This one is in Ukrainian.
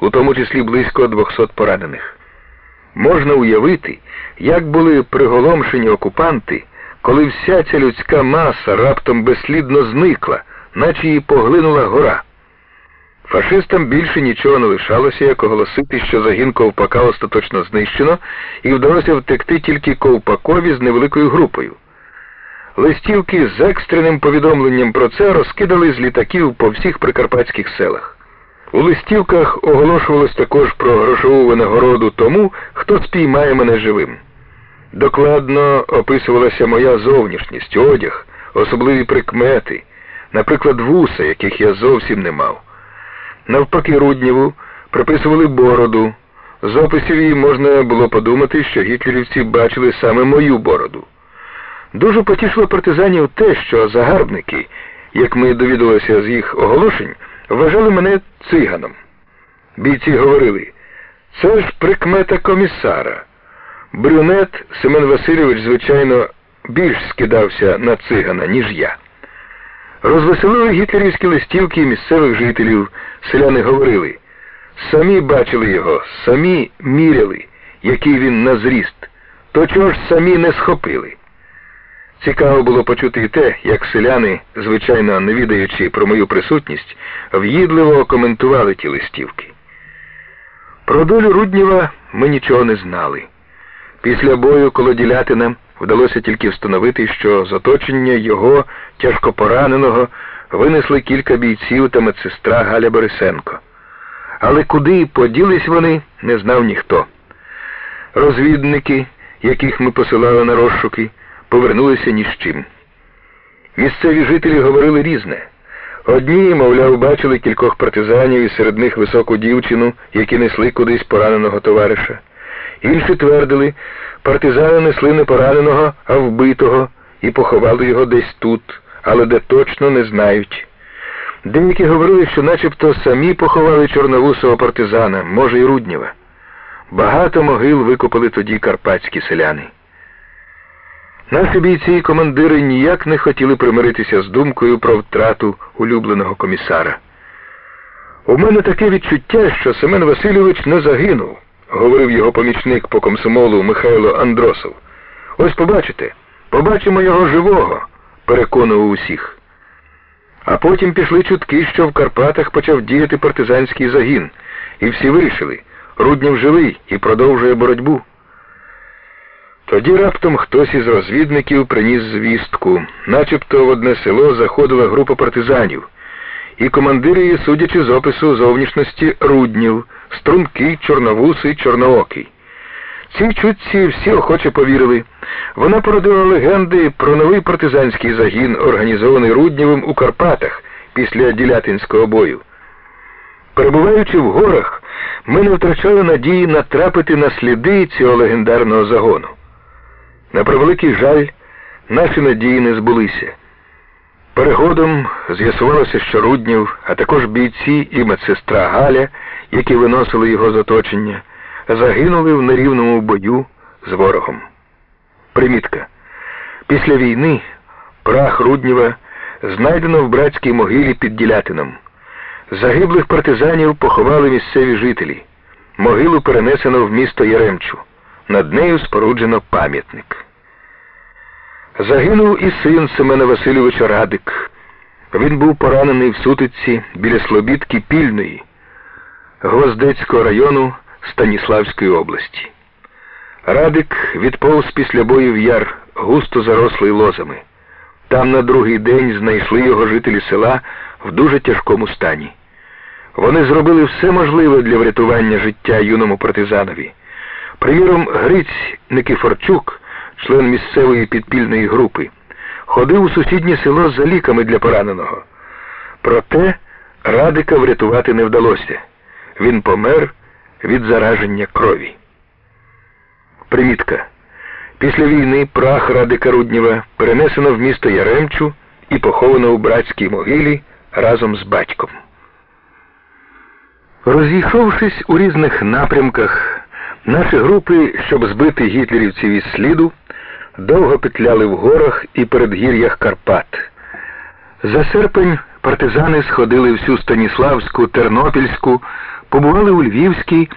у тому числі близько 200 поранених. Можна уявити, як були приголомшені окупанти, коли вся ця людська маса раптом безслідно зникла, наче її поглинула гора. Фашистам більше нічого не лишалося, як оголосити, що загін ковпака остаточно знищено, і вдалося втекти тільки ковпакові з невеликою групою. Листівки з екстреним повідомленням про це розкидали з літаків по всіх прикарпатських селах. У листівках оголошувалось також про грошову винагороду тому, хто спіймає мене живим. Докладно описувалася моя зовнішність, одяг, особливі прикмети, наприклад, вуса, яких я зовсім не мав. Навпаки, Руднєву приписували бороду. З описів її можна було подумати, що гітлерівці бачили саме мою бороду. Дуже потішило партизанів те, що загарбники, як ми довідалися з їх оголошень, вважали мене циганом. Бійці говорили, це ж прикмета комісара. Брюнет Семен Васильович, звичайно, більш скидався на цигана, ніж я. Розвеселили гітлерівські листівки місцевих жителів, селяни говорили. Самі бачили його, самі міряли, який він на зріст, то чого ж самі не схопили. Цікаво було почути і те, як селяни, звичайно не відаючи про мою присутність, в'їдливо коментували ті листівки. Про долю Руднєва ми нічого не знали. Після бою коло Ділятина вдалося тільки встановити, що з оточення його тяжкопораненого винесли кілька бійців та медсестра Галя Борисенко. Але куди поділись вони, не знав ніхто. Розвідники, яких ми посилали на розшуки, повернулися ні з чим. Місцеві жителі говорили різне. Одні, мовляв, бачили кількох партизанів і серед них високу дівчину, які несли кудись пораненого товариша. Інші твердили, партизани несли не пораненого, а вбитого, і поховали його десь тут, але де точно не знають. Деякі говорили, що начебто самі поховали чорновусого партизана, може, і Руднєва. Багато могил викопали тоді карпатські селяни. Наші бійці і командири ніяк не хотіли примиритися з думкою про втрату улюбленого комісара. У мене таке відчуття, що Семен Васильович не загинув, говорив його помічник по комсомолу Михайло Андросов. Ось побачите, побачимо його живого, переконував усіх. А потім пішли чутки, що в Карпатах почав діяти партизанський загін, і всі вирішили, Руднів живий і продовжує боротьбу. Тоді раптом хтось із розвідників приніс звістку, начебто в одне село заходила група партизанів, і командир її, судячи з опису зовнішності Руднів, стрункий, чорновусий, чорноокий. Цій чутці всі охоче повірили. Вона породила легенди про новий партизанський загін, організований Руднєвим у Карпатах після Ділятинського бою. Перебуваючи в горах, ми не втрачали надії натрапити на сліди цього легендарного загону. На превеликий жаль, наші надії не збулися. Перегодом з'ясувалося, що Руднів, а також бійці і медсестра Галя, які виносили його з оточення, загинули в нерівному бою з ворогом. Примітка. Після війни прах Руднєва знайдено в братській могилі під Ділятином. Загиблих партизанів поховали місцеві жителі. Могилу перенесено в місто Яремчу. Над нею споруджено пам'ятник. Загинув і син Семена Васильовича Радик. Він був поранений в сутиці біля Слобідки Пільної Гвоздецького району Станіславської області. Радик відповз після бою в яр, густо зарослий лозами. Там на другий день знайшли його жителі села в дуже тяжкому стані. Вони зробили все можливе для врятування життя юному партизанові. Приміром, Гриць Никифорчук, член місцевої підпільної групи, ходив у сусіднє село за ліками для пораненого. Проте Радика врятувати не вдалося. Він помер від зараження крові. Примітка. Після війни прах Радика Руднєва перенесено в місто Яремчу і поховано у братській могилі разом з батьком. Роз'їхавшись у різних напрямках, наші групи, щоб збити гітлерівців із сліду, довго петляли в горах і передгір'ях Карпат. За серпень партизани сходили всю Станіславську, Тернопільську, побували у Львівській